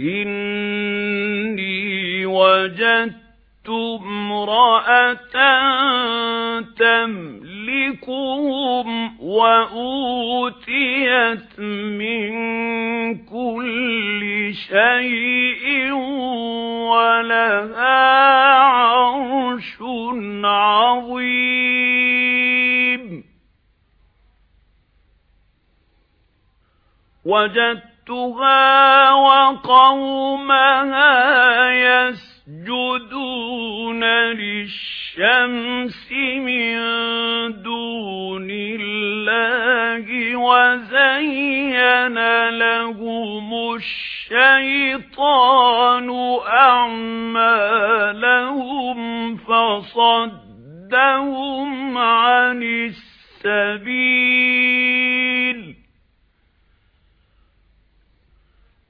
إِنِّي وَجَدتُّ امْرَأَةً تَمْلِكُهُمْ وَأُوتِيَتْ مِنْ كُلِّ شَيْءٍ وَلَهَا عَرْشٌ عَظِيمٌ. وَجَدتُّهَا وَقَوْمَهَا يَسْجُدُونَ لِلشَّمْسِ مِنْ دُونِ اللَّهِ وَزَيَّنَ لَهُمُ الشَّيْطَانُ أَعْمَالَهُمْ فَصَدَّهُمْ عَنِ السَّبِيلِ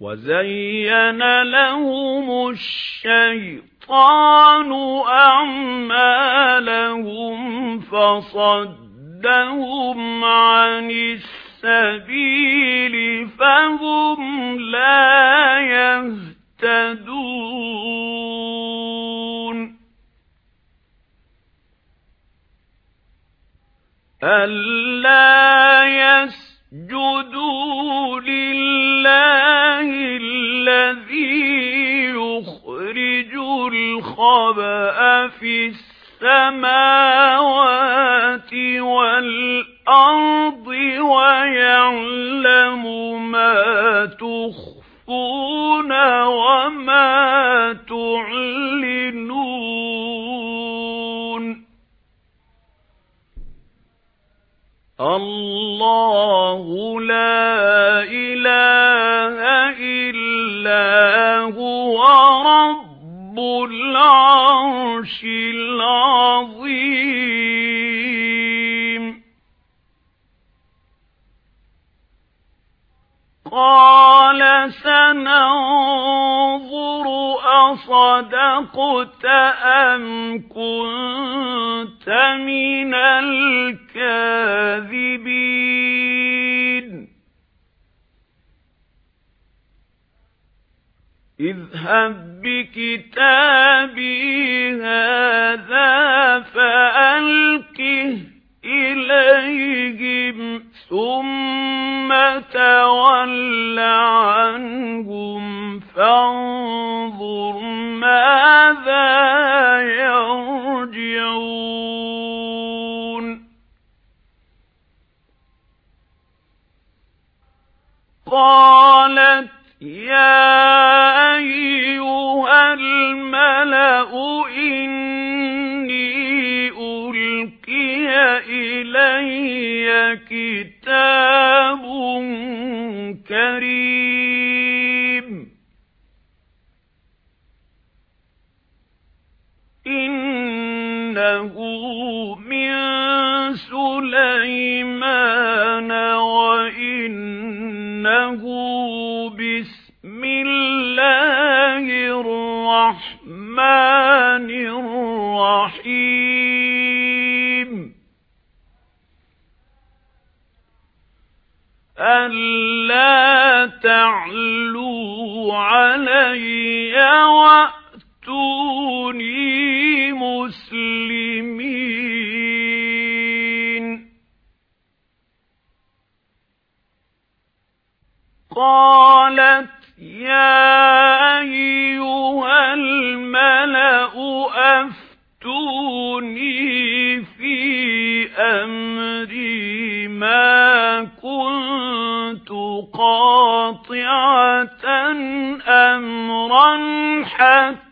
وَزَيَّنَ لَهُمُ الشَّيْطَانُ أَعْمَالَهُمْ فَصَدَّهُمْ عَنِ السَّبِيلِ فَهُمْ لَا يَهْتَدُونَ أَلَّا يَسْجُدُوا الْخَبْءَ فِي السَّمَاوَاتِ وَالْأَرْضِ وَيَعْلَمُ مَا تُخْفُونَ وَمَا تُعْلِنُونَ اللَّهُ لَا إِلَٰهَ إِلَّا هُوَ رَبُّ الْعَرْشِ الْعَظِيمِ. قَالَ سَنَنظُرُ أَصَدَقْتَ أَمْ كُنتَ مِنَ الْكَاذِبِينَ. اذْهَبْ بِكِتَابِي هَذَا فَأَلْقِهْ إِلَيْهِمْ ثُمَّ تَوَلَّ عَنْهُمْ فَانظُرْ مَاذَا يَرْجِعُونَ. قَالَتْ يَا إِلَيَّ كِتَابٌ كَرِيمٌ. إِنَّهُ مِنْ سُلَيْمَانَ وَإِنَّهُ بِسْمِ اللَّهِ الرَّحْمَنِ الرَّحِيمِ. أَلَّا تَعْلُوا عَلَيَّ وَأْتُونِي مُسْلِمِينَ. قَالَتْ يَا أَيُّهَا الْمَلَأُ أَفْتُونِي أَمْرًا حَتَّى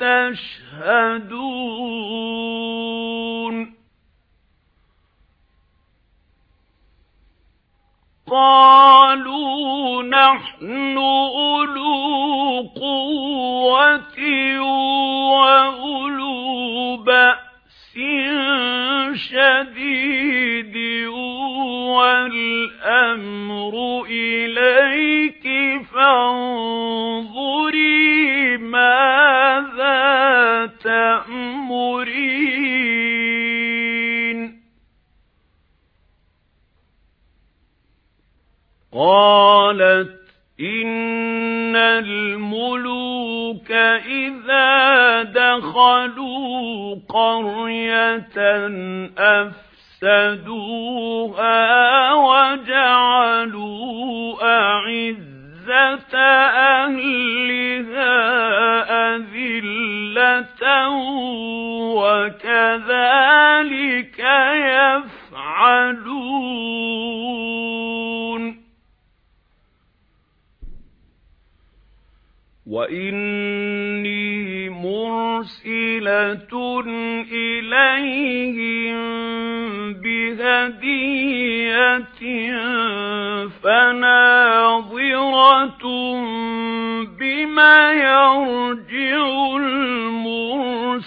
تَشْهَدُونَ. قَالُوا نَحْنُ أُولُو قُوَّةٍ وَأُولُو بَأْسٍ شَدِيدٍ. وَالْأَمْرُ إِلَيْكِ فَانظُرِي مَاذَا تَأْمُرِينَ. قَالَتْ إِنَّ الْمُلُوكَ إِذَا دَخَلُوا قَرْيَةً أَفْسَدُوهَا أَهْلِهَا أَذِلَّةً وَكَذَلِكَ يَفْعَلُونَ. وَإِنِّي مُرْسِلَةٌ إِلَيْهِمْ بِهَدِيَّةٍ فَنَاظِرَةٌ بِمَ يَرْجِعُ الْمُرْسَلُونَ.